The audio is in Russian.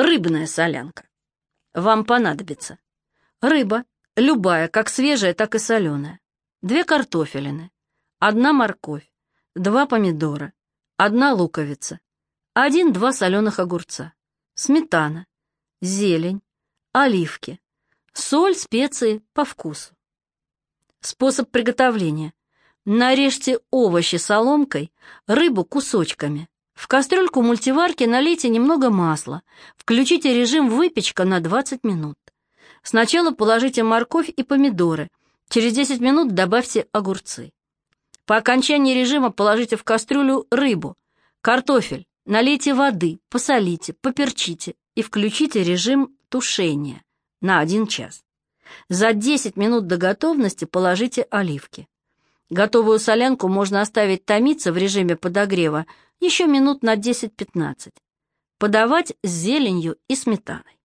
Рыбная солянка. Вам понадобится рыба, любая, как свежая, так и соленая, две картофелины, одна морковь, два помидора, одна луковица, один-два соленых огурца, сметана, зелень, оливки, соль, специи по вкусу. Способ приготовления. Нарежьте овощи соломкой, рыбу кусочками. В кастрюльку мультиварки налейте немного масла. Включите режим выпечка на 20 минут. Сначала положите морковь и помидоры. Через 10 минут добавьте огурцы. По окончании режима положите в кастрюлю рыбу, картофель, налейте воды, посолите, поперчите и включите режим тушения на 1 час. За 10 минут до готовности положите оливки. Готовую солянку можно оставить томиться в режиме подогрева еще минут на 10-15. Подавать с зеленью и сметаной.